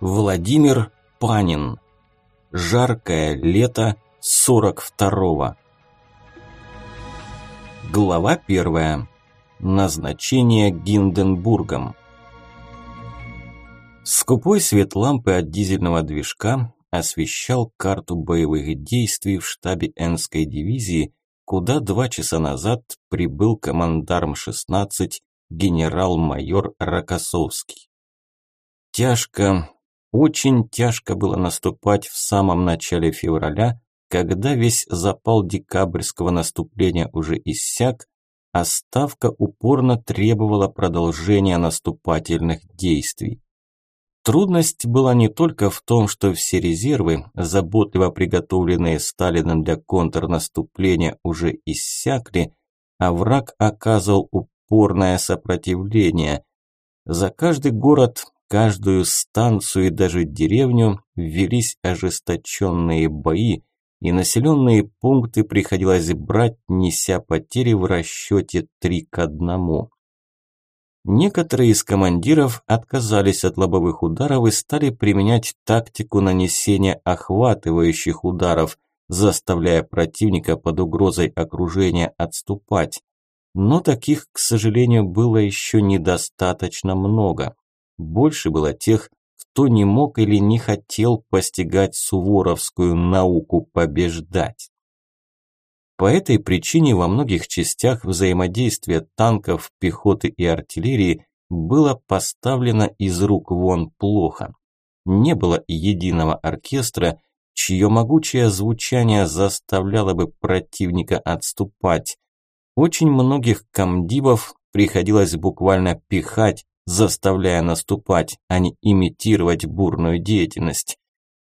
Владимир Панин. Жаркое лето 42-го. Глава первая. Назначение Гинденбургом. Скупой свет лампы от дизельного движка освещал карту боевых действий в штабе Энской дивизии, куда два часа назад прибыл командарм 16 генерал-майор Рокоссовский. Тяжко, очень тяжко было наступать в самом начале февраля, когда весь запал декабрьского наступления уже иссяк, а Ставка упорно требовала продолжения наступательных действий. Трудность была не только в том, что все резервы, заботливо приготовленные Сталиным для контрнаступления, уже иссякли, а враг оказывал упорное сопротивление. За каждый город каждую станцию и даже деревню велись ожесточенные бои, и населенные пункты приходилось брать, неся потери в расчете 3 к 1. Некоторые из командиров отказались от лобовых ударов и стали применять тактику нанесения охватывающих ударов, заставляя противника под угрозой окружения отступать. Но таких, к сожалению, было еще недостаточно много. Больше было тех, кто не мог или не хотел постигать суворовскую науку побеждать. По этой причине во многих частях взаимодействие танков, пехоты и артиллерии было поставлено из рук вон плохо. Не было единого оркестра, чье могучее звучание заставляло бы противника отступать. Очень многих комдивов приходилось буквально пихать, заставляя наступать, а не имитировать бурную деятельность.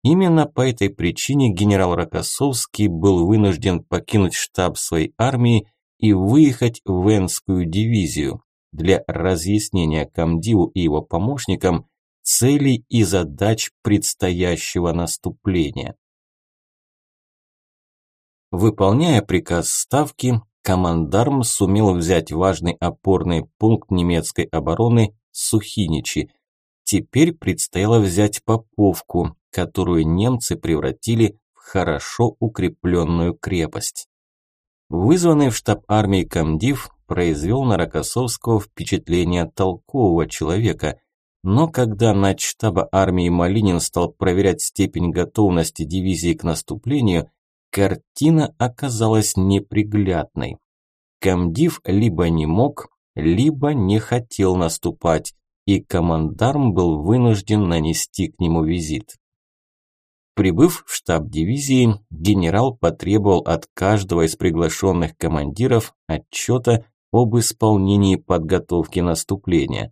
Именно по этой причине генерал Рокоссовский был вынужден покинуть штаб своей армии и выехать в Энскую дивизию для разъяснения комдиву и его помощникам целей и задач предстоящего наступления. Выполняя приказ Ставки, командарм сумел взять важный опорный пункт немецкой обороны Сухиничи. Теперь предстояло взять Поповку, которую немцы превратили в хорошо укрепленную крепость. Вызванный в штаб армии комдив произвел на Рокоссовского впечатление толкового человека, но когда начштаба армии Малинин стал проверять степень готовности дивизии к наступлению, картина оказалась неприглядной. Комдив либо не мог, либо не хотел наступать, и командарм был вынужден нанести к нему визит. Прибыв в штаб дивизии, генерал потребовал от каждого из приглашенных командиров отчета об исполнении подготовки наступления.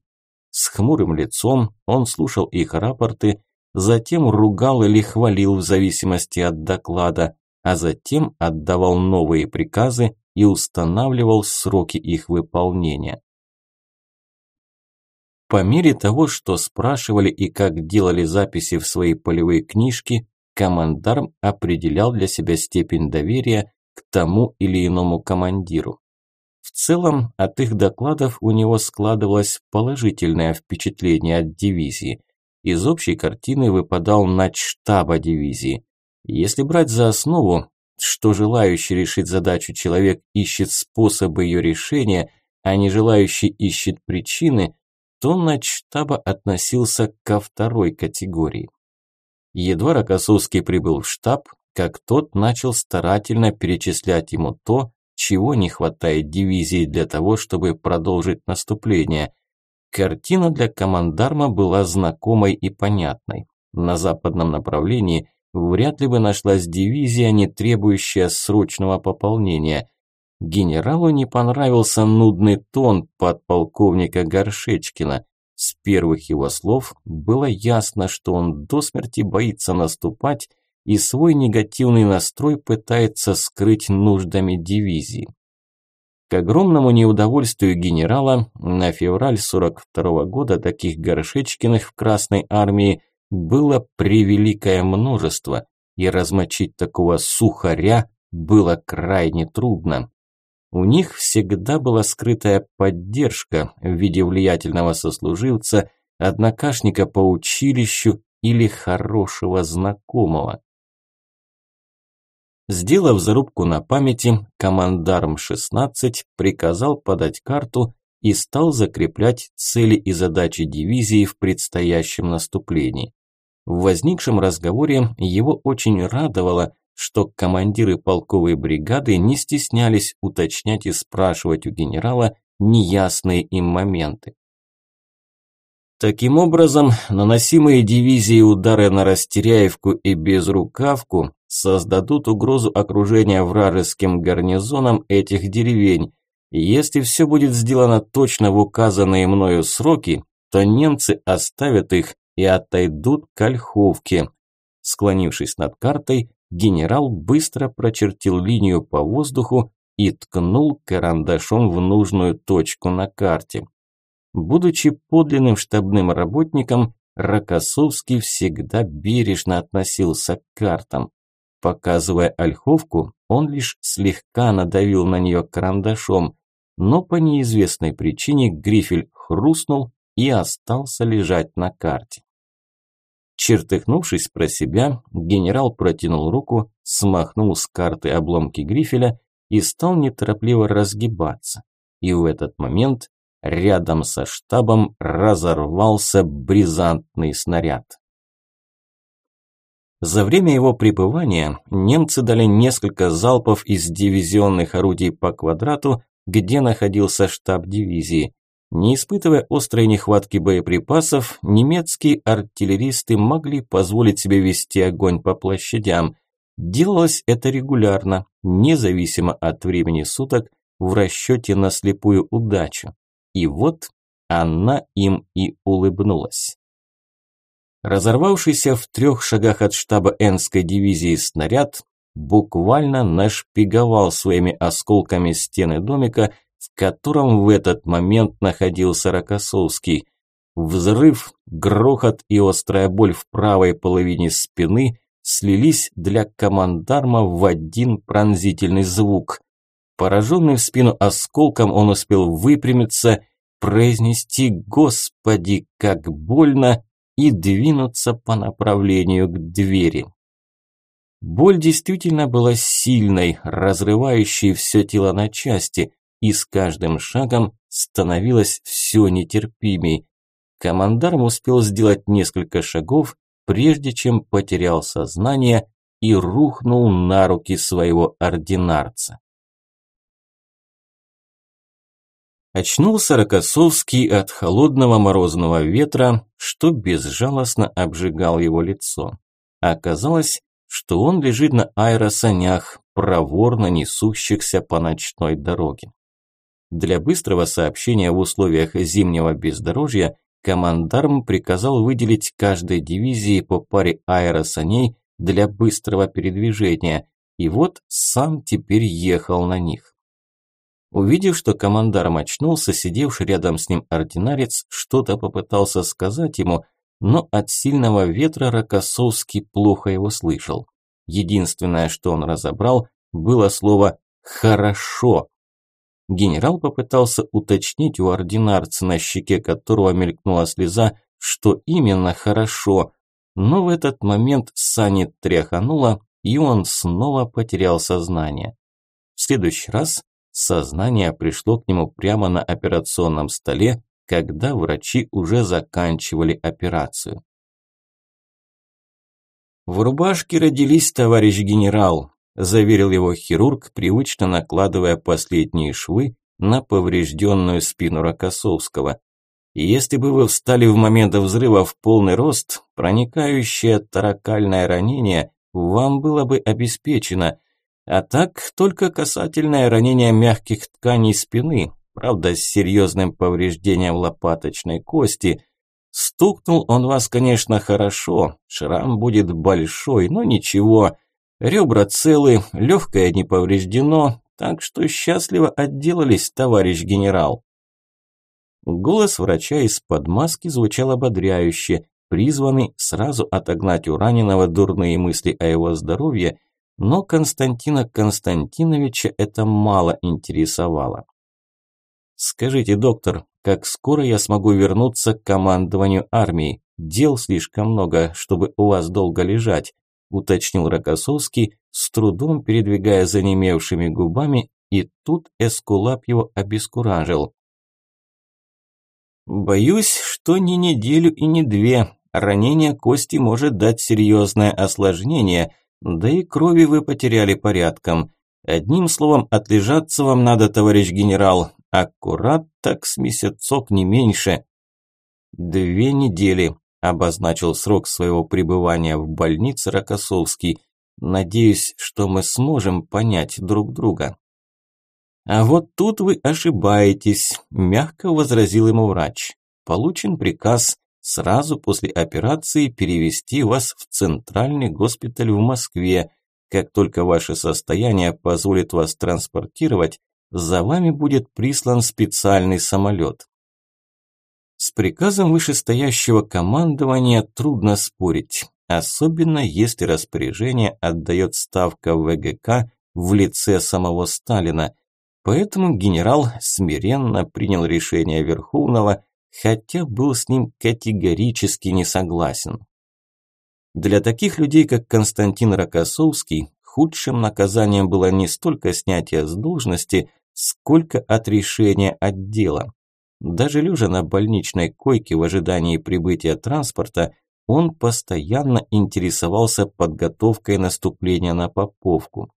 С хмурым лицом он слушал их рапорты, затем ругал или хвалил в зависимости от доклада, а затем отдавал новые приказы и устанавливал сроки их выполнения. По мере того, что спрашивали и как делали записи в свои полевые книжки, командарм определял для себя степень доверия к тому или иному командиру. В целом, от их докладов у него складывалось положительное впечатление от дивизии. Из общей картины выпадал начштаба дивизии. Если брать за основу, что желающий решить задачу человек ищет способы ее решения, а не желающий ищет причины, то начштаба относился ко второй категории. Едва Рокоссовский прибыл в штаб, как тот начал старательно перечислять ему то, чего не хватает дивизии для того, чтобы продолжить наступление. Картина для командарма была знакомой и понятной. На западном направлении вряд ли бы нашлась дивизия, не требующая срочного пополнения. Генералу не понравился нудный тон подполковника Горшечкина. С первых его слов было ясно, что он до смерти боится наступать и свой негативный настрой пытается скрыть нуждами дивизии. К огромному неудовольствию генерала на февраль 42 -го года таких Горшечкиных в Красной армии было превеликое множество, и размочить такого сухаря было крайне трудно. У них всегда была скрытая поддержка в виде влиятельного сослуживца, однокашника по училищу или хорошего знакомого. Сделав зарубку на памяти, командарм 16 приказал подать карту и стал закреплять цели и задачи дивизии в предстоящем наступлении. В возникшем разговоре его очень радовало, что командиры полковой бригады не стеснялись уточнять и спрашивать у генерала неясные им моменты. Таким образом, наносимые дивизией удары на Растеряевку и Безрукавку создадут угрозу окружения вражеским гарнизоном этих деревень. если все будет сделано точно в указанные мною сроки, то немцы оставят их и отойдут к Ольховке. Склонившись над картой, генерал быстро прочертил линию по воздуху и ткнул карандашом в нужную точку на карте. Будучи подлинным штабным работником, Рокоссовский всегда бережно относился к картам. Показывая ольховку, он лишь слегка надавил на нее карандашом, но по неизвестной причине грифель хрустнул и остался лежать на карте. Чертыхнувшись про себя, генерал протянул руку, смахнул с карты обломки грифеля и стал неторопливо разгибаться. И в этот момент рядом со штабом разорвался бризантный снаряд. За время его пребывания немцы дали несколько залпов из дивизионных орудий по квадрату, где находился штаб дивизии, не испытывая острой нехватки боеприпасов, немецкие артиллеристы могли позволить себе вести огонь по площадям. Делалось это регулярно, независимо от времени суток, в расчете на слепую удачу. И вот она им и улыбнулась. Разорвавшийся в трех шагах от штаба Энской дивизии снаряд буквально нашпиговал своими осколками стены домика, в котором в этот момент находился Рокоссовский. Взрыв, грохот и острая боль в правой половине спины слились для командарма в один пронзительный звук. Пораженный в спину осколком, он успел выпрямиться, произнести «Господи, как больно!» и двинуться по направлению к двери. Боль действительно была сильной, разрывающей все тело на части, и с каждым шагом становилось все нетерпимей. Командарм успел сделать несколько шагов, прежде чем потерял сознание и рухнул на руки своего ординарца. Очнулся Рокоссовский от холодного морозного ветра, что безжалостно обжигал его лицо. Оказалось, что он лежит на аэросанях, проворно несущихся по ночной дороге. Для быстрого сообщения в условиях зимнего бездорожья командарм приказал выделить каждой дивизии по паре аэросаней для быстрого передвижения, и вот сам теперь ехал на них. Увидев, что командарм очнулся, сидевший рядом с ним ординарец что-то попытался сказать ему, но от сильного ветра Рокоссовский плохо его слышал. Единственное, что он разобрал, было слово «хорошо», Генерал попытался уточнить у ординарца, на щеке которого мелькнула слеза, что именно хорошо, но в этот момент Сани тряхануло, и он снова потерял сознание. В следующий раз сознание пришло к нему прямо на операционном столе, когда врачи уже заканчивали операцию. В рубашке родились, товарищ генерал, заверил его хирург, привычно накладывая последние швы на поврежденную спину Рокоссовского. если бы вы встали в момент взрыва в полный рост, проникающее таракальное ранение вам было бы обеспечено, а так только касательное ранение мягких тканей спины, правда с серьезным повреждением лопаточной кости. Стукнул он вас, конечно, хорошо, шрам будет большой, но ничего – Ребра целы, легкое не повреждено, так что счастливо отделались, товарищ генерал. Голос врача из-под маски звучал ободряюще, призванный сразу отогнать у раненого дурные мысли о его здоровье, но Константина Константиновича это мало интересовало. «Скажите, доктор, как скоро я смогу вернуться к командованию армией? дел слишком много, чтобы у вас долго лежать», уточнил Рокоссовский, с трудом передвигая занемевшими губами, и тут Эскулап его обескуражил. «Боюсь, что не неделю и не две. Ранение кости может дать серьезное осложнение, да и крови вы потеряли порядком. Одним словом, отлежаться вам надо, товарищ генерал. Аккурат так с месяцок не меньше». «Две недели», – обозначил срок своего пребывания в больнице Рокоссовский. «Надеюсь, что мы сможем понять друг друга». «А вот тут вы ошибаетесь», – мягко возразил ему врач. «Получен приказ сразу после операции перевести вас в центральный госпиталь в Москве. Как только ваше состояние позволит вас транспортировать, за вами будет прислан специальный самолет. С приказом вышестоящего командования трудно спорить, особенно если распоряжение отдает ставка ВГК в лице самого Сталина. Поэтому генерал смиренно принял решение Верховного, хотя был с ним категорически не согласен. Для таких людей, как Константин Рокоссовский, худшим наказанием было не столько снятие с должности, сколько отрешение от дела. Даже лежа на больничной койке в ожидании прибытия транспорта, он постоянно интересовался подготовкой наступления на Поповку.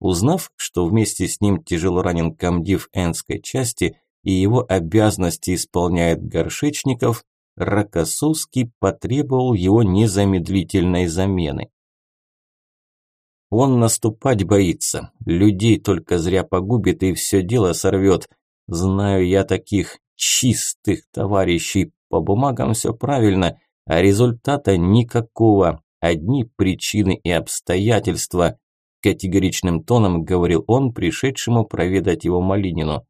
Узнав, что вместе с ним тяжело ранен комдив Энской части и его обязанности исполняет Горшечников, Рокоссовский потребовал его незамедлительной замены. Он наступать боится, людей только зря погубит и все дело сорвет. Знаю я таких чистых товарищей, по бумагам все правильно, а результата никакого, одни причины и обстоятельства, категоричным тоном говорил он пришедшему проведать его Малинину.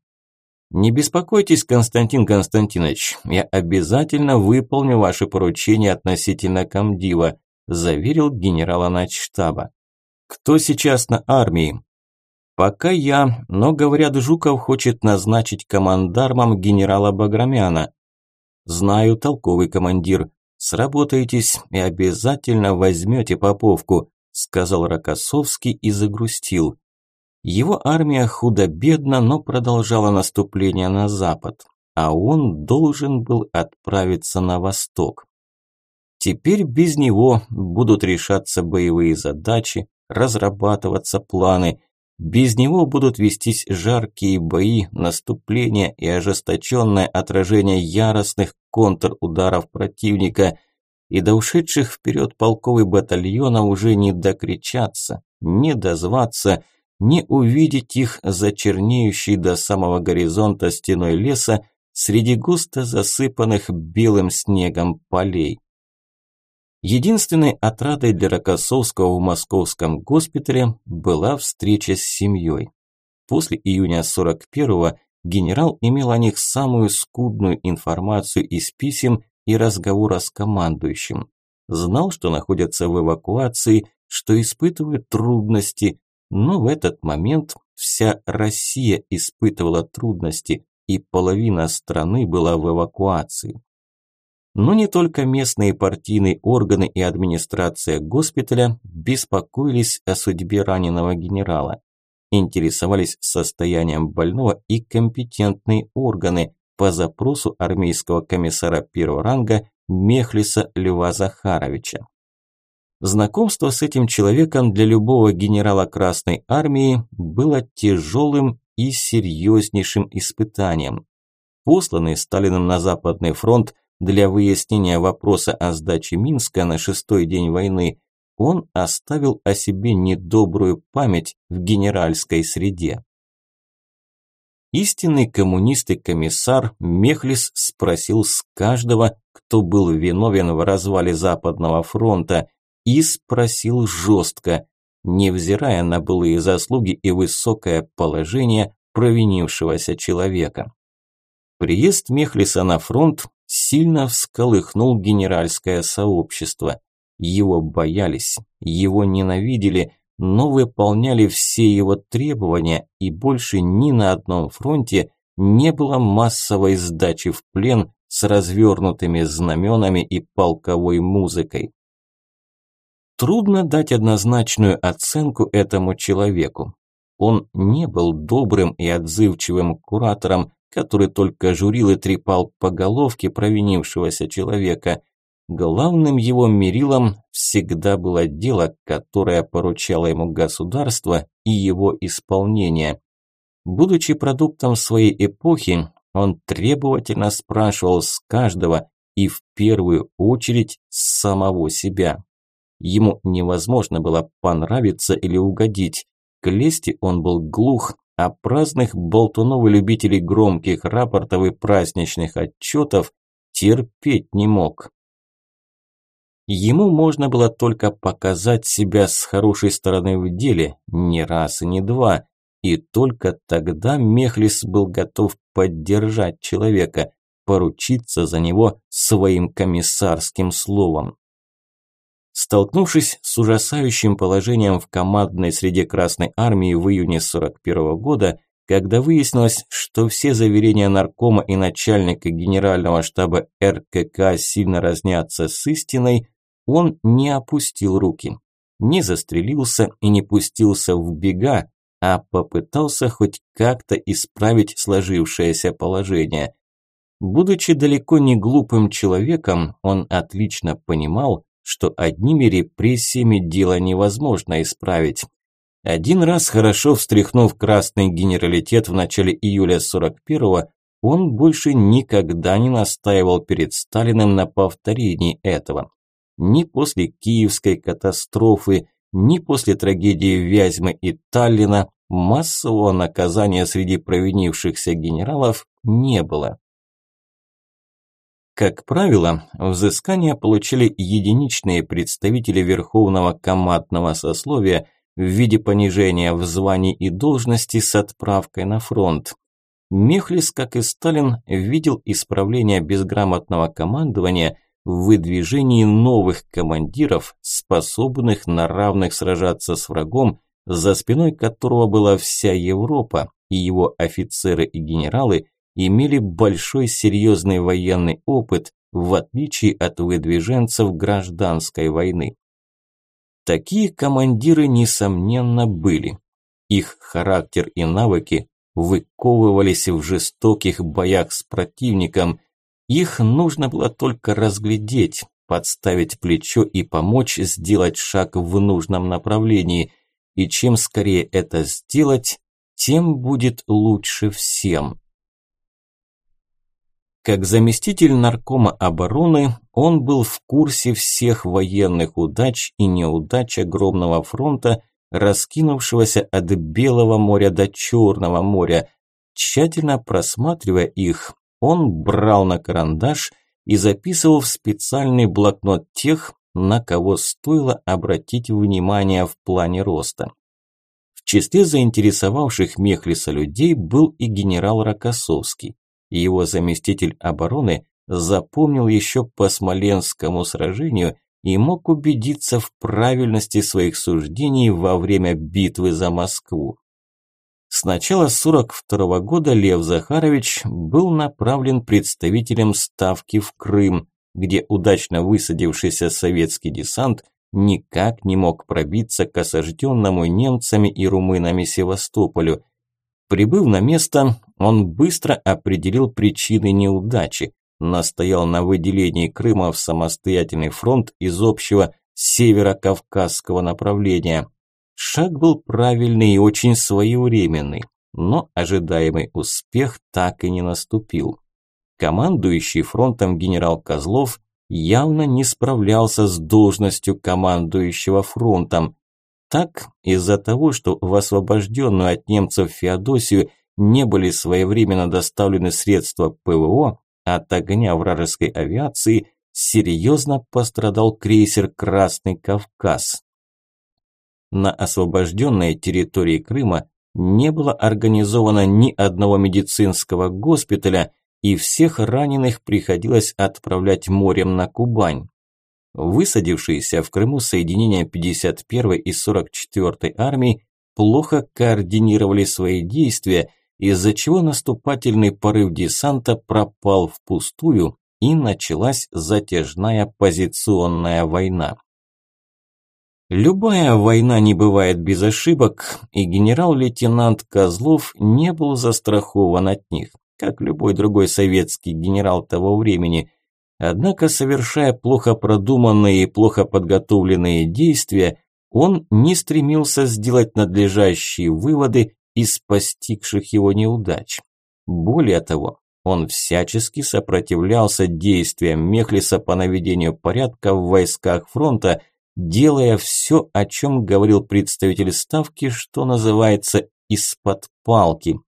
«Не беспокойтесь, Константин Константинович, я обязательно выполню ваше поручение относительно комдива», заверил генерала начштаба. Кто сейчас на армии? Пока я, но, говорят, Жуков хочет назначить командармом генерала Баграмяна. Знаю, толковый командир. Сработаетесь и обязательно возьмете Поповку, сказал Рокоссовский и загрустил. Его армия худо-бедно, но продолжала наступление на запад, а он должен был отправиться на восток. Теперь без него будут решаться боевые задачи, разрабатываться планы. Без него будут вестись жаркие бои, наступления и ожесточенное отражение яростных контрударов противника. И до ушедших вперед полковый батальона уже не докричаться, не дозваться, не увидеть их за чернеющей до самого горизонта стеной леса среди густо засыпанных белым снегом полей. Единственной отрадой для Рокоссовского в московском госпитале была встреча с семьей. После июня 41-го генерал имел о них самую скудную информацию из писем и разговора с командующим. Знал, что находятся в эвакуации, что испытывают трудности, но в этот момент вся Россия испытывала трудности, и половина страны была в эвакуации. Но не только местные партийные органы и администрация госпиталя беспокоились о судьбе раненого генерала. Интересовались состоянием больного и компетентные органы по запросу армейского комиссара первого ранга Мехлиса Льва Захаровича. Знакомство с этим человеком для любого генерала Красной Армии было тяжелым и серьезнейшим испытанием. Посланный Сталиным на Западный фронт для выяснения вопроса о сдаче Минска на шестой день войны он оставил о себе недобрую память в генеральской среде. Истинный коммунист и комиссар Мехлис спросил с каждого, кто был виновен в развале Западного фронта, и спросил жестко, невзирая на былые заслуги и высокое положение провинившегося человека. Приезд Мехлиса на фронт сильно всколыхнул генеральское сообщество. Его боялись, его ненавидели, но выполняли все его требования, и больше ни на одном фронте не было массовой сдачи в плен с развернутыми знаменами и полковой музыкой. Трудно дать однозначную оценку этому человеку. Он не был добрым и отзывчивым куратором, который только журил и трепал по головке провинившегося человека. Главным его мерилом всегда было дело, которое поручало ему государство и его исполнение. Будучи продуктом своей эпохи, он требовательно спрашивал с каждого и в первую очередь с самого себя. Ему невозможно было понравиться или угодить. К лести он был глух, а праздных болтунов и любителей громких рапортов и праздничных отчетов терпеть не мог. Ему можно было только показать себя с хорошей стороны в деле, не раз и не два, и только тогда Мехлис был готов поддержать человека, поручиться за него своим комиссарским словом. Столкнувшись с ужасающим положением в командной среде Красной Армии в июне 41 -го года, когда выяснилось, что все заверения наркома и начальника генерального штаба РКК сильно разнятся с истиной, он не опустил руки, не застрелился и не пустился в бега, а попытался хоть как-то исправить сложившееся положение. Будучи далеко не глупым человеком, он отлично понимал, что одними репрессиями дело невозможно исправить. Один раз хорошо встряхнув красный генералитет в начале июля 41-го, он больше никогда не настаивал перед Сталиным на повторении этого. Ни после Киевской катастрофы, ни после трагедии Вязьмы и Таллина массового наказания среди провинившихся генералов не было. Как правило, взыскания получили единичные представители верховного командного сословия в виде понижения в звании и должности с отправкой на фронт. Мехлис, как и Сталин, видел исправление безграмотного командования в выдвижении новых командиров, способных на равных сражаться с врагом, за спиной которого была вся Европа, и его офицеры и генералы имели большой серьезный военный опыт, в отличие от выдвиженцев гражданской войны. Такие командиры, несомненно, были. Их характер и навыки выковывались в жестоких боях с противником, их нужно было только разглядеть, подставить плечо и помочь сделать шаг в нужном направлении. И чем скорее это сделать, тем будет лучше всем. Как заместитель наркома обороны, он был в курсе всех военных удач и неудач огромного фронта, раскинувшегося от Белого моря до Черного моря. Тщательно просматривая их, он брал на карандаш и записывал в специальный блокнот тех, на кого стоило обратить внимание в плане роста. В числе заинтересовавших Мехлиса людей был и генерал Рокоссовский. Его заместитель обороны запомнил еще по Смоленскому сражению и мог убедиться в правильности своих суждений во время битвы за Москву. С начала 42 года Лев Захарович был направлен представителем Ставки в Крым, где удачно высадившийся советский десант никак не мог пробиться к осажденному немцами и румынами Севастополю. Прибыв на место, он быстро определил причины неудачи, настоял на выделении Крыма в самостоятельный фронт из общего северо-кавказского направления – Шаг был правильный и очень своевременный, но ожидаемый успех так и не наступил. Командующий фронтом генерал Козлов явно не справлялся с должностью командующего фронтом. Так, из-за того, что в освобожденную от немцев Феодосию не были своевременно доставлены средства ПВО, от огня вражеской авиации серьезно пострадал крейсер «Красный Кавказ». На освобожденной территории Крыма не было организовано ни одного медицинского госпиталя, и всех раненых приходилось отправлять морем на Кубань. Высадившиеся в Крыму соединения 51-й и 44-й армии плохо координировали свои действия, из-за чего наступательный порыв десанта пропал впустую, и началась затяжная позиционная война. Любая война не бывает без ошибок, и генерал-лейтенант Козлов не был застрахован от них, как любой другой советский генерал того времени. Однако, совершая плохо продуманные и плохо подготовленные действия, он не стремился сделать надлежащие выводы из постигших его неудач. Более того, он всячески сопротивлялся действиям Мехлиса по наведению порядка в войсках фронта, делая все, о чем говорил представитель Ставки, что называется «из-под палки».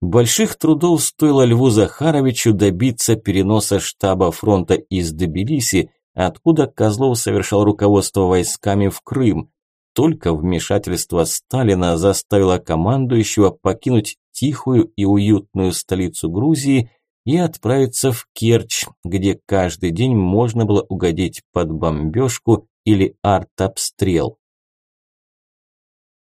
Больших трудов стоило Льву Захаровичу добиться переноса штаба фронта из Тбилиси, откуда Козлов совершал руководство войсками в Крым. Только вмешательство Сталина заставило командующего покинуть тихую и уютную столицу Грузии и отправиться в Керчь, где каждый день можно было угодить под бомбежку или артобстрел.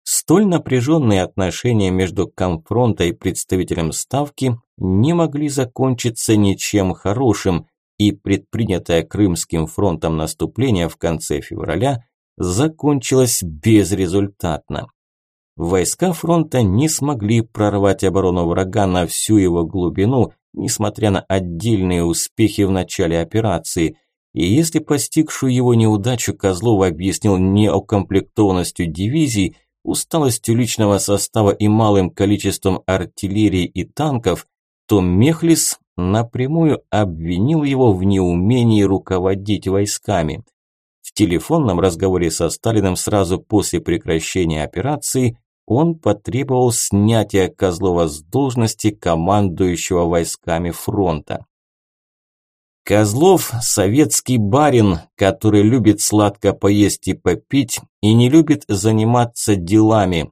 Столь напряженные отношения между Комфронта и представителем Ставки не могли закончиться ничем хорошим, и предпринятое Крымским фронтом наступление в конце февраля закончилось безрезультатно. Войска фронта не смогли прорвать оборону врага на всю его глубину, несмотря на отдельные успехи в начале операции. И если постигшую его неудачу Козлов объяснил неукомплектованностью дивизий, усталостью личного состава и малым количеством артиллерии и танков, то Мехлис напрямую обвинил его в неумении руководить войсками. В телефонном разговоре со Сталиным сразу после прекращения операции он потребовал снятия Козлова с должности командующего войсками фронта. Козлов – советский барин, который любит сладко поесть и попить и не любит заниматься делами.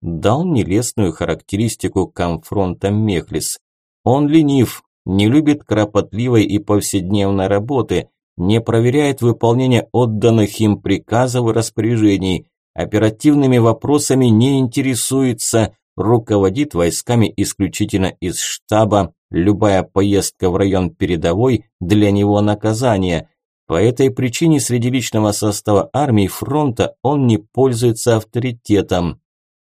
Дал нелестную характеристику комфронта Мехлис. Он ленив, не любит кропотливой и повседневной работы, не проверяет выполнение отданных им приказов и распоряжений, оперативными вопросами не интересуется, руководит войсками исключительно из штаба, любая поездка в район передовой для него наказание. По этой причине среди личного состава армии фронта он не пользуется авторитетом.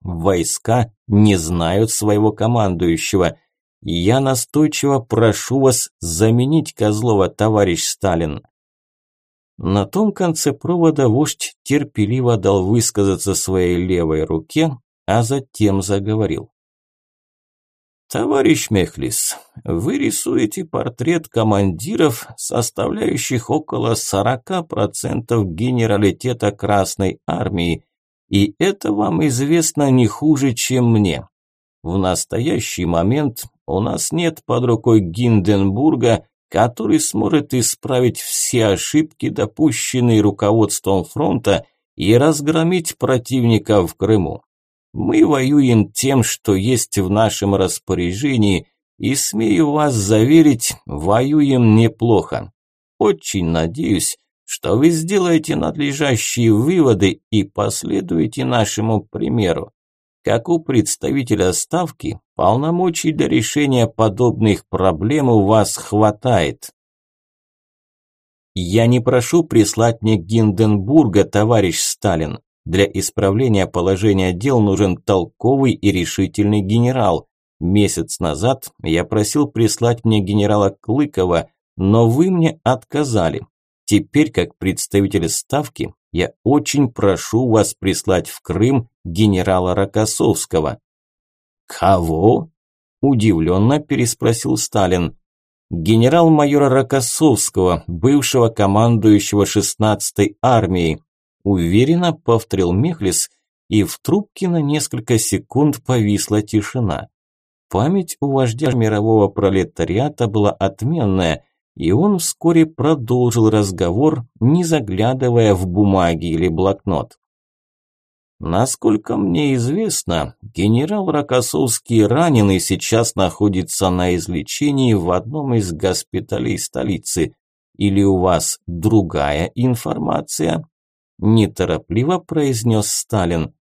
Войска не знают своего командующего. Я настойчиво прошу вас заменить Козлова, товарищ Сталин. На том конце провода вождь терпеливо дал высказаться своей левой руке, а затем заговорил. Товарищ Мехлис, вы рисуете портрет командиров, составляющих около 40% генералитета Красной Армии, и это вам известно не хуже, чем мне. В настоящий момент у нас нет под рукой Гинденбурга, который сможет исправить все ошибки, допущенные руководством фронта, и разгромить противника в Крыму. Мы воюем тем, что есть в нашем распоряжении, и, смею вас заверить, воюем неплохо. Очень надеюсь, что вы сделаете надлежащие выводы и последуете нашему примеру. Как у представителя Ставки, полномочий для решения подобных проблем у вас хватает. Я не прошу прислать мне Гинденбурга, товарищ Сталин. Для исправления положения дел нужен толковый и решительный генерал. Месяц назад я просил прислать мне генерала Клыкова, но вы мне отказали. Теперь, как представитель Ставки, я очень прошу вас прислать в Крым генерала Рокоссовского». «Кого?» – удивленно переспросил Сталин. «Генерал-майора Рокоссовского, бывшего командующего 16-й армией», – уверенно повторил Мехлис, и в трубке на несколько секунд повисла тишина. Память у вождя мирового пролетариата была отменная – и он вскоре продолжил разговор, не заглядывая в бумаги или блокнот. Насколько мне известно, генерал Рокоссовский ранен и сейчас находится на излечении в одном из госпиталей столицы. Или у вас другая информация? Неторопливо произнес Сталин.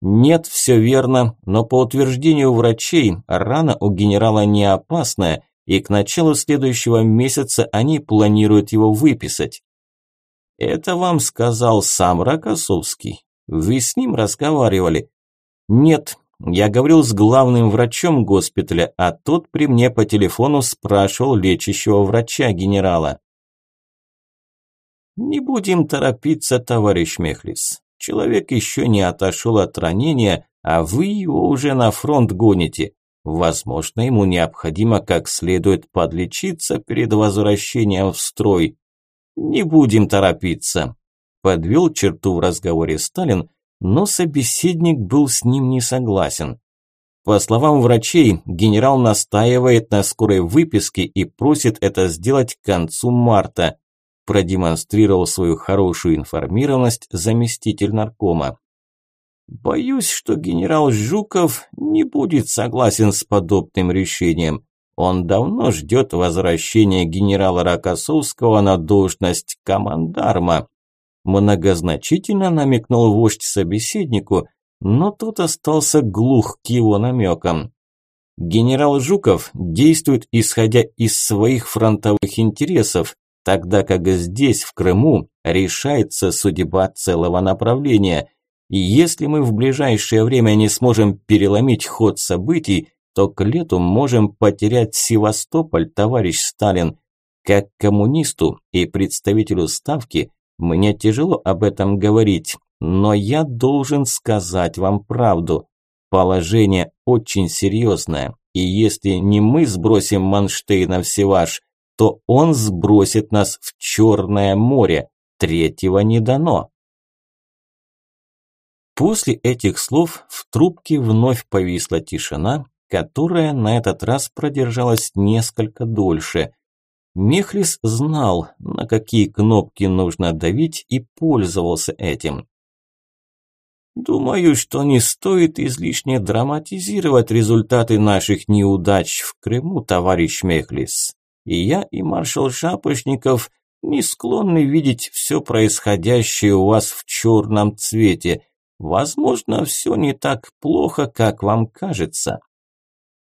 Нет, все верно, но по утверждению врачей, рана у генерала не опасная, и к началу следующего месяца они планируют его выписать. Это вам сказал сам Рокоссовский. Вы с ним разговаривали? Нет, я говорил с главным врачом госпиталя, а тот при мне по телефону спрашивал лечащего врача генерала. Не будем торопиться, товарищ Мехлис. Человек еще не отошел от ранения, а вы его уже на фронт гоните. Возможно, ему необходимо как следует подлечиться перед возвращением в строй. Не будем торопиться. Подвел черту в разговоре Сталин, но собеседник был с ним не согласен. По словам врачей, генерал настаивает на скорой выписке и просит это сделать к концу марта продемонстрировал свою хорошую информированность заместитель наркома. Боюсь, что генерал Жуков не будет согласен с подобным решением. Он давно ждет возвращения генерала Рокоссовского на должность командарма. Многозначительно намекнул вождь собеседнику, но тот остался глух к его намекам. Генерал Жуков действует исходя из своих фронтовых интересов, тогда как здесь, в Крыму, решается судьба целого направления. И если мы в ближайшее время не сможем переломить ход событий, то к лету можем потерять Севастополь, товарищ Сталин. Как коммунисту и представителю Ставки мне тяжело об этом говорить, но я должен сказать вам правду. Положение очень серьезное, и если не мы сбросим Манштейна в Севаш, то он сбросит нас в Черное море. Третьего не дано. После этих слов в трубке вновь повисла тишина, которая на этот раз продержалась несколько дольше. Мехлис знал, на какие кнопки нужно давить и пользовался этим. Думаю, что не стоит излишне драматизировать результаты наших неудач в Крыму, товарищ Мехлис и я, и маршал Шапошников не склонны видеть все происходящее у вас в черном цвете. Возможно, все не так плохо, как вам кажется.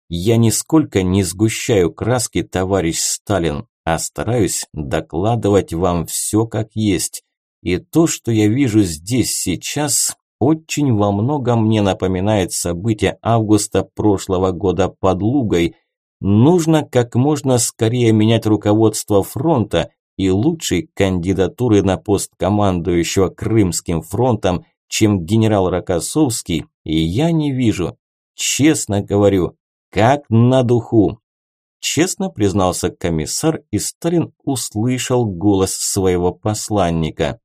Я нисколько не сгущаю краски, товарищ Сталин, а стараюсь докладывать вам все как есть. И то, что я вижу здесь сейчас, очень во многом мне напоминает события августа прошлого года под Лугой – Нужно как можно скорее менять руководство фронта и лучшей кандидатуры на пост командующего Крымским фронтом, чем генерал Рокоссовский, и я не вижу. Честно говорю, как на духу. Честно признался комиссар, и Сталин услышал голос своего посланника.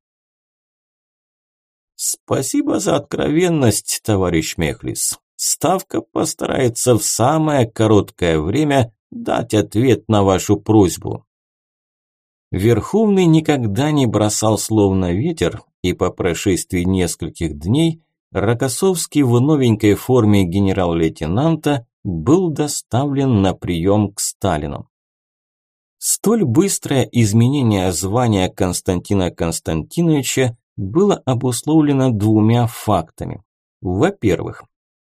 «Спасибо за откровенность, товарищ Мехлис. Ставка постарается в самое короткое время дать ответ на вашу просьбу. Верховный никогда не бросал словно ветер, и по прошествии нескольких дней Рокоссовский в новенькой форме генерал-лейтенанта был доставлен на прием к Сталину. Столь быстрое изменение звания Константина Константиновича было обусловлено двумя фактами. Во-первых,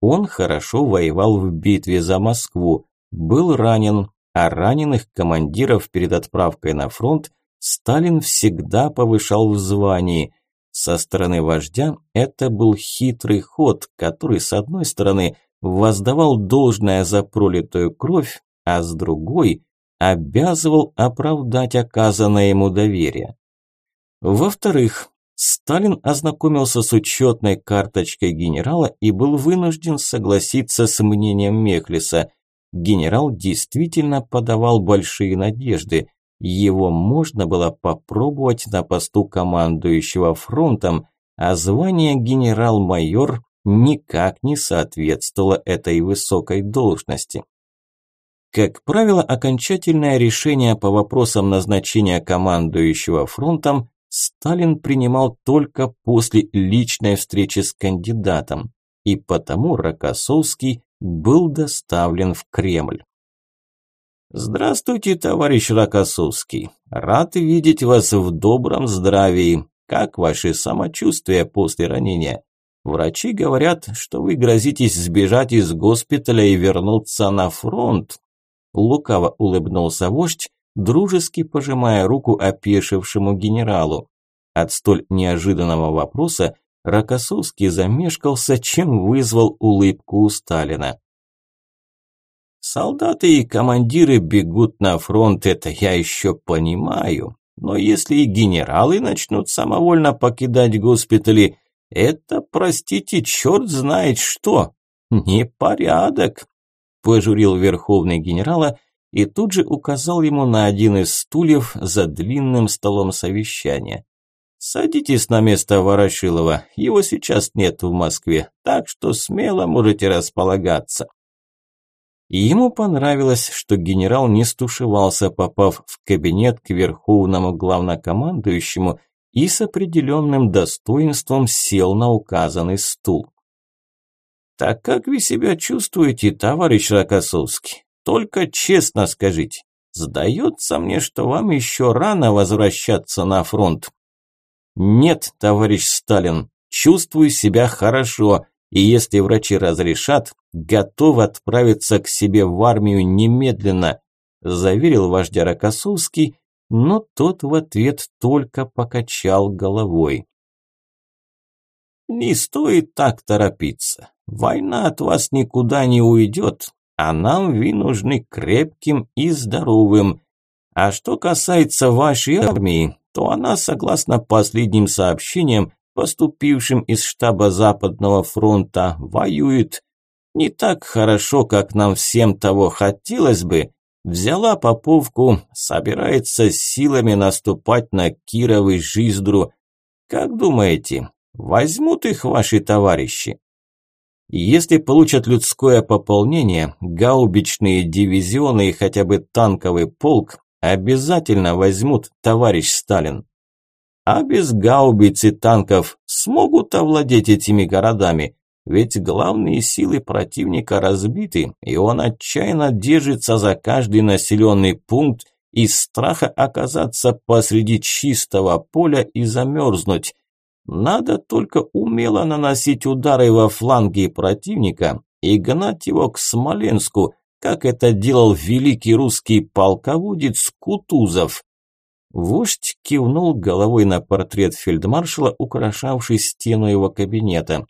он хорошо воевал в битве за Москву, был ранен, а раненых командиров перед отправкой на фронт Сталин всегда повышал в звании. Со стороны вождя это был хитрый ход, который, с одной стороны, воздавал должное за пролитую кровь, а с другой обязывал оправдать оказанное ему доверие. Во-вторых, Сталин ознакомился с учетной карточкой генерала и был вынужден согласиться с мнением Мехлиса. Генерал действительно подавал большие надежды. Его можно было попробовать на посту командующего фронтом, а звание генерал-майор никак не соответствовало этой высокой должности. Как правило, окончательное решение по вопросам назначения командующего фронтом Сталин принимал только после личной встречи с кандидатом, и потому Рокоссовский был доставлен в Кремль. «Здравствуйте, товарищ Рокоссовский. Рад видеть вас в добром здравии. Как ваше самочувствие после ранения? Врачи говорят, что вы грозитесь сбежать из госпиталя и вернуться на фронт. лукаво улыбнулся вождь, дружески пожимая руку опешившему генералу. От столь неожиданного вопроса Рокоссовский замешкался, чем вызвал улыбку у Сталина. Солдаты и командиры бегут на фронт, это я еще понимаю. Но если и генералы начнут самовольно покидать госпитали, это, простите, черт знает что. Непорядок, пожурил верховный генерала и тут же указал ему на один из стульев за длинным столом совещания. «Садитесь на место Ворошилова, его сейчас нет в Москве, так что смело можете располагаться». И ему понравилось, что генерал не стушевался, попав в кабинет к верховному главнокомандующему и с определенным достоинством сел на указанный стул. «Так как вы себя чувствуете, товарищ Рокоссовский? Только честно скажите, сдается мне, что вам еще рано возвращаться на фронт». «Нет, товарищ Сталин, чувствую себя хорошо, и если врачи разрешат, готов отправиться к себе в армию немедленно, заверил вождя Рокоссовский, но тот в ответ только покачал головой. «Не стоит так торопиться. Война от вас никуда не уйдет, а нам вы нужны крепким и здоровым. А что касается вашей армии, то она, согласно последним сообщениям, поступившим из штаба Западного фронта, воюет не так хорошо, как нам всем того хотелось бы, взяла Поповку, собирается силами наступать на Киров и Жиздру. Как думаете, возьмут их ваши товарищи? Если получат людское пополнение, гаубичные дивизионы и хотя бы танковый полк, обязательно возьмут, товарищ Сталин. А без гаубиц и танков смогут овладеть этими городами, ведь главные силы противника разбиты, и он отчаянно держится за каждый населенный пункт из страха оказаться посреди чистого поля и замерзнуть. Надо только умело наносить удары во фланги противника и гнать его к Смоленску, как это делал великий русский полководец Кутузов. Вождь кивнул головой на портрет фельдмаршала, украшавший стену его кабинета.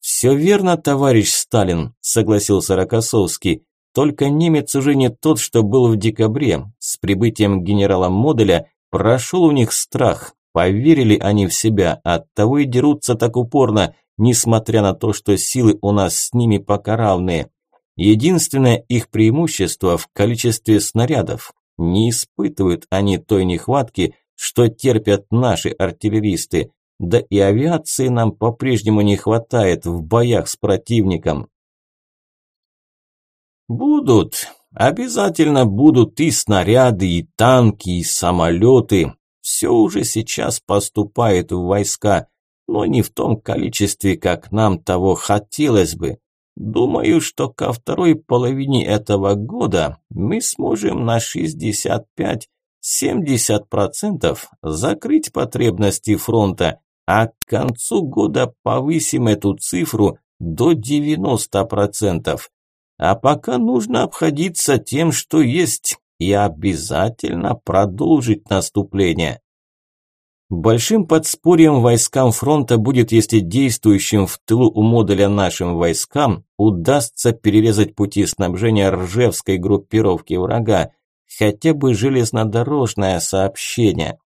«Все верно, товарищ Сталин», – согласился Рокоссовский. «Только немец уже не тот, что был в декабре. С прибытием генерала Моделя прошел у них страх. Поверили они в себя, оттого и дерутся так упорно, несмотря на то, что силы у нас с ними пока равные. Единственное их преимущество в количестве снарядов. Не испытывают они той нехватки, что терпят наши артиллеристы. Да и авиации нам по-прежнему не хватает в боях с противником. Будут, обязательно будут и снаряды, и танки, и самолеты. Все уже сейчас поступает в войска, но не в том количестве, как нам того хотелось бы. Думаю, что ко второй половине этого года мы сможем на 65-70% закрыть потребности фронта а к концу года повысим эту цифру до 90%. А пока нужно обходиться тем, что есть, и обязательно продолжить наступление. Большим подспорьем войскам фронта будет, если действующим в тылу у модуля нашим войскам удастся перерезать пути снабжения ржевской группировки врага, хотя бы железнодорожное сообщение.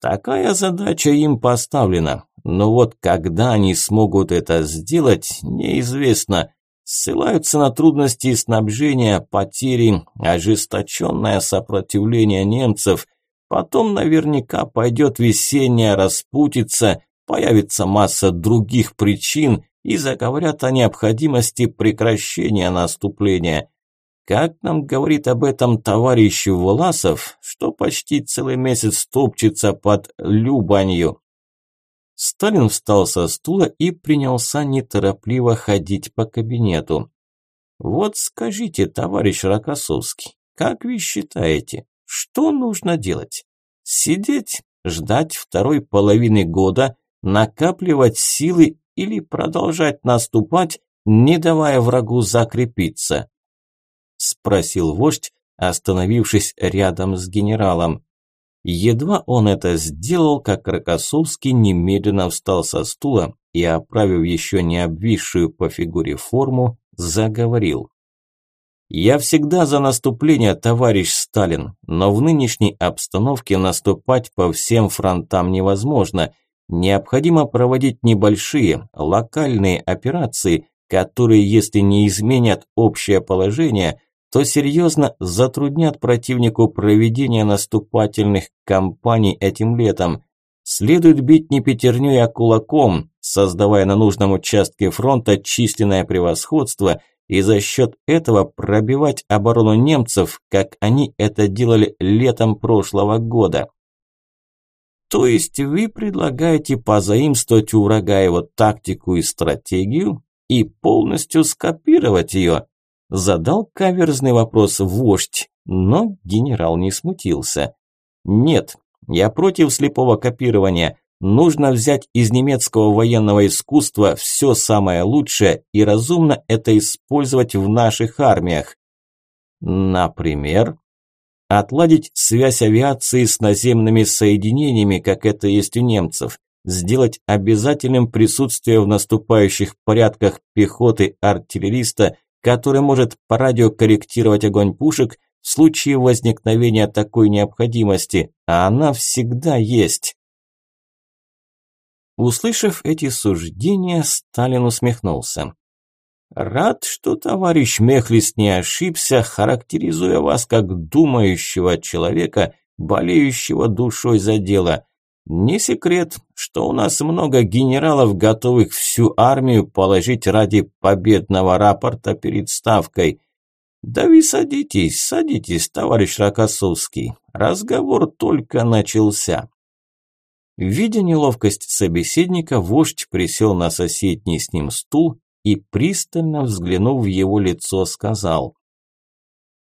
Такая задача им поставлена, но вот когда они смогут это сделать, неизвестно. Ссылаются на трудности снабжения, потери, ожесточенное сопротивление немцев. Потом наверняка пойдет весенняя распутица, появится масса других причин и заговорят о необходимости прекращения наступления. Как нам говорит об этом товарищ Власов, что почти целый месяц топчется под Любанью. Сталин встал со стула и принялся неторопливо ходить по кабинету. Вот скажите, товарищ Рокоссовский, как вы считаете, что нужно делать? Сидеть, ждать второй половины года, накапливать силы или продолжать наступать, не давая врагу закрепиться? спросил вождь, остановившись рядом с генералом. Едва он это сделал, как Рокоссовский немедленно встал со стула и, оправив еще не обвисшую по фигуре форму, заговорил. «Я всегда за наступление, товарищ Сталин, но в нынешней обстановке наступать по всем фронтам невозможно. Необходимо проводить небольшие, локальные операции, которые, если не изменят общее положение, то серьезно затруднят противнику проведение наступательных кампаний этим летом. Следует бить не пятерней, а кулаком, создавая на нужном участке фронта численное превосходство и за счет этого пробивать оборону немцев, как они это делали летом прошлого года. То есть вы предлагаете позаимствовать у врага его тактику и стратегию и полностью скопировать ее? Задал каверзный вопрос вождь, но генерал не смутился. Нет, я против слепого копирования. Нужно взять из немецкого военного искусства все самое лучшее и разумно это использовать в наших армиях. Например, отладить связь авиации с наземными соединениями, как это есть у немцев, сделать обязательным присутствие в наступающих порядках пехоты артиллериста который может по радио корректировать огонь пушек в случае возникновения такой необходимости, а она всегда есть. Услышав эти суждения, Сталин усмехнулся. Рад, что товарищ Мехлис не ошибся, характеризуя вас как думающего человека, болеющего душой за дело. Не секрет, что у нас много генералов, готовых всю армию положить ради победного рапорта перед ставкой. Да вы садитесь, садитесь, товарищ Рокоссовский. Разговор только начался. Видя неловкость собеседника, вождь присел на соседний с ним стул и, пристально взглянув в его лицо, сказал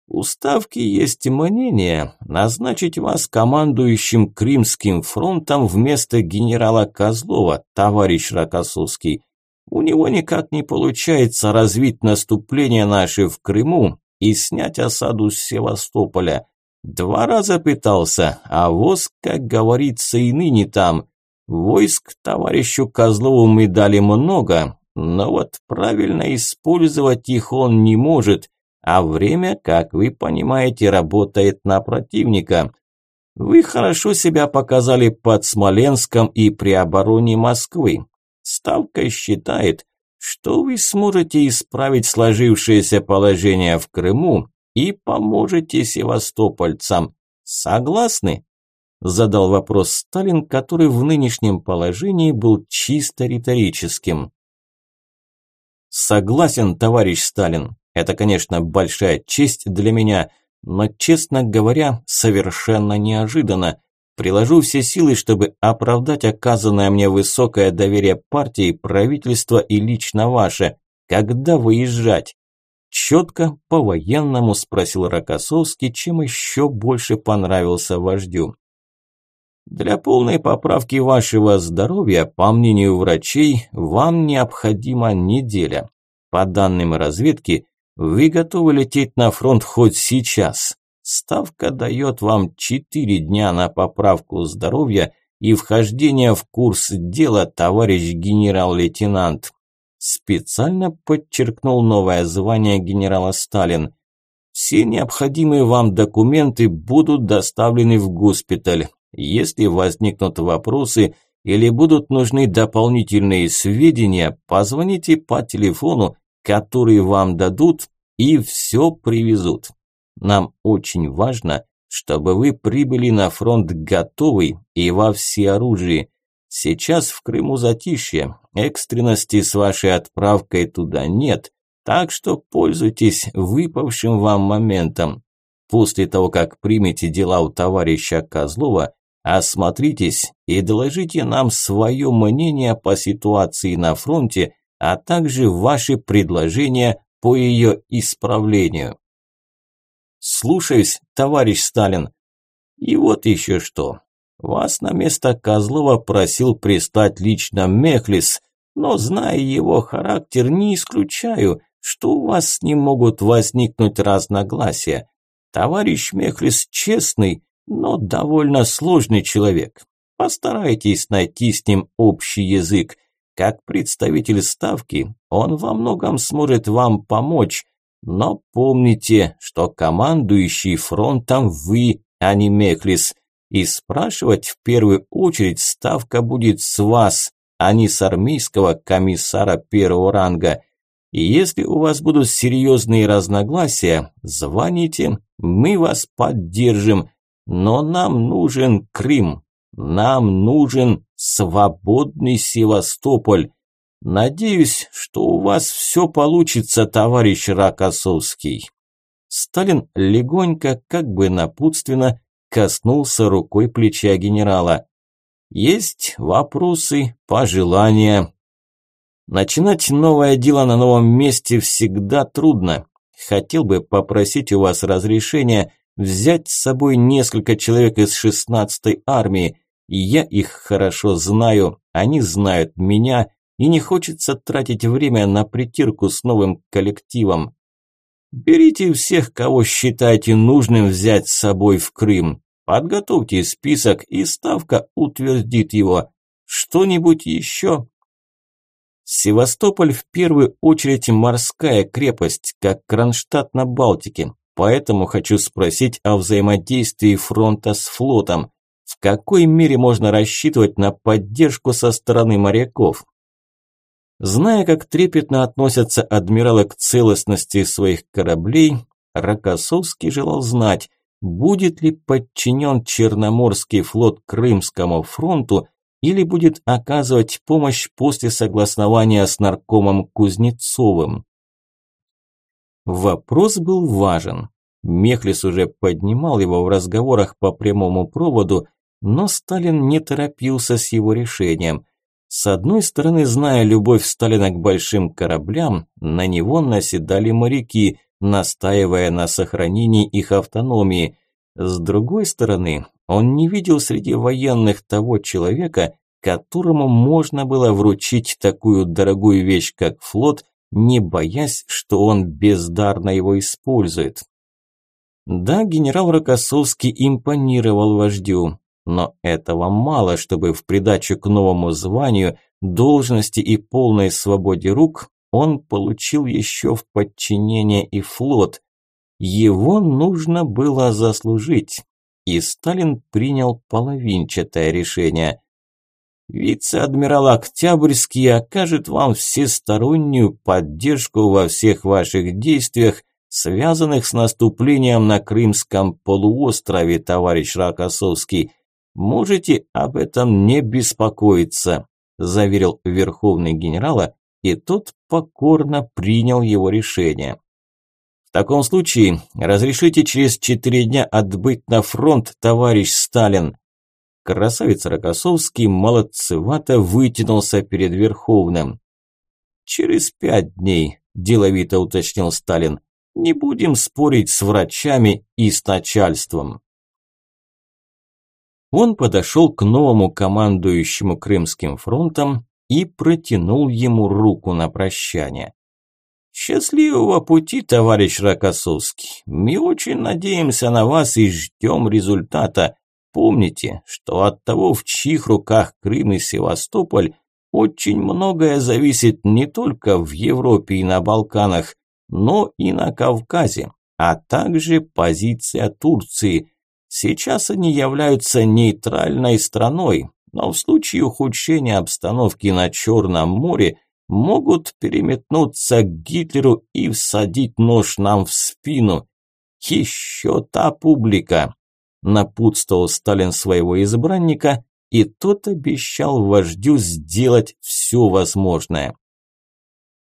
у Ставки есть мнение назначить вас командующим Крымским фронтом вместо генерала Козлова, товарищ Рокоссовский. У него никак не получается развить наступление наше в Крыму и снять осаду с Севастополя. Два раза пытался, а воз, как говорится, и ныне там. Войск товарищу Козлову мы дали много, но вот правильно использовать их он не может – а время, как вы понимаете, работает на противника. Вы хорошо себя показали под Смоленском и при обороне Москвы. Ставка считает, что вы сможете исправить сложившееся положение в Крыму и поможете севастопольцам. Согласны? Задал вопрос Сталин, который в нынешнем положении был чисто риторическим. Согласен, товарищ Сталин. Это, конечно, большая честь для меня, но, честно говоря, совершенно неожиданно. Приложу все силы, чтобы оправдать оказанное мне высокое доверие партии, правительства и лично ваше. Когда выезжать? Четко, по-военному спросил Рокоссовский, чем еще больше понравился вождю. Для полной поправки вашего здоровья, по мнению врачей, вам необходима неделя. По данным разведки, вы готовы лететь на фронт хоть сейчас? Ставка дает вам четыре дня на поправку здоровья и вхождение в курс дела, товарищ генерал-лейтенант. Специально подчеркнул новое звание генерала Сталин. Все необходимые вам документы будут доставлены в госпиталь. Если возникнут вопросы или будут нужны дополнительные сведения, позвоните по телефону которые вам дадут и все привезут. Нам очень важно, чтобы вы прибыли на фронт готовый и во всеоружии. Сейчас в Крыму затишье, экстренности с вашей отправкой туда нет, так что пользуйтесь выпавшим вам моментом. После того, как примете дела у товарища Козлова, осмотритесь и доложите нам свое мнение по ситуации на фронте а также ваши предложения по ее исправлению. Слушаюсь, товарищ Сталин. И вот еще что. Вас на место Козлова просил пристать лично Мехлис, но, зная его характер, не исключаю, что у вас с ним могут возникнуть разногласия. Товарищ Мехлис честный, но довольно сложный человек. Постарайтесь найти с ним общий язык. Как представитель ставки, он во многом сможет вам помочь, но помните, что командующий фронтом вы, а не Мехлис, и спрашивать в первую очередь ставка будет с вас, а не с армейского комиссара первого ранга. И если у вас будут серьезные разногласия, звоните, мы вас поддержим, но нам нужен Крым, нам нужен свободный Севастополь. Надеюсь, что у вас все получится, товарищ Рокоссовский. Сталин легонько, как бы напутственно, коснулся рукой плеча генерала. Есть вопросы, пожелания. Начинать новое дело на новом месте всегда трудно. Хотел бы попросить у вас разрешения взять с собой несколько человек из 16-й армии. Я их хорошо знаю, они знают меня, и не хочется тратить время на притирку с новым коллективом. Берите всех, кого считаете нужным взять с собой в Крым. Подготовьте список, и Ставка утвердит его. Что-нибудь еще? Севастополь в первую очередь морская крепость, как Кронштадт на Балтике. Поэтому хочу спросить о взаимодействии фронта с флотом. В какой мере можно рассчитывать на поддержку со стороны моряков? Зная, как трепетно относятся адмиралы к целостности своих кораблей, Рокоссовский желал знать, будет ли подчинен Черноморский флот Крымскому фронту или будет оказывать помощь после согласования с наркомом Кузнецовым. Вопрос был важен. Мехлис уже поднимал его в разговорах по прямому проводу, но Сталин не торопился с его решением. С одной стороны, зная любовь Сталина к большим кораблям, на него наседали моряки, настаивая на сохранении их автономии. С другой стороны, он не видел среди военных того человека, которому можно было вручить такую дорогую вещь, как флот, не боясь, что он бездарно его использует. Да, генерал Рокоссовский импонировал вождю, но этого мало, чтобы в придачу к новому званию, должности и полной свободе рук он получил еще в подчинение и флот. Его нужно было заслужить, и Сталин принял половинчатое решение. Вице-адмирал Октябрьский окажет вам всестороннюю поддержку во всех ваших действиях, связанных с наступлением на Крымском полуострове, товарищ Рокоссовский. Можете об этом не беспокоиться, заверил верховный генерала, и тот покорно принял его решение. В таком случае разрешите через четыре дня отбыть на фронт, товарищ Сталин. Красавец Рокоссовский молодцевато вытянулся перед Верховным. «Через пять дней», – деловито уточнил Сталин. «Не будем спорить с врачами и с начальством». Он подошел к новому командующему Крымским фронтом и протянул ему руку на прощание. «Счастливого пути, товарищ Рокоссовский. Мы очень надеемся на вас и ждем результата. Помните, что от того, в чьих руках Крым и Севастополь, очень многое зависит не только в Европе и на Балканах, но и на Кавказе, а также позиция Турции – Сейчас они являются нейтральной страной, но в случае ухудшения обстановки на Черном море могут переметнуться к Гитлеру и всадить нож нам в спину. Еще та публика. Напутствовал Сталин своего избранника, и тот обещал вождю сделать все возможное.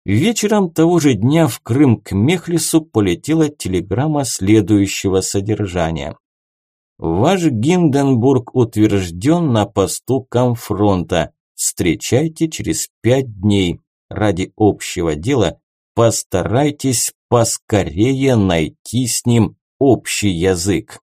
Вечером того же дня в Крым к Мехлису полетела телеграмма следующего содержания. Ваш Гинденбург утвержден на посту комфронта. Встречайте через пять дней. Ради общего дела постарайтесь поскорее найти с ним общий язык.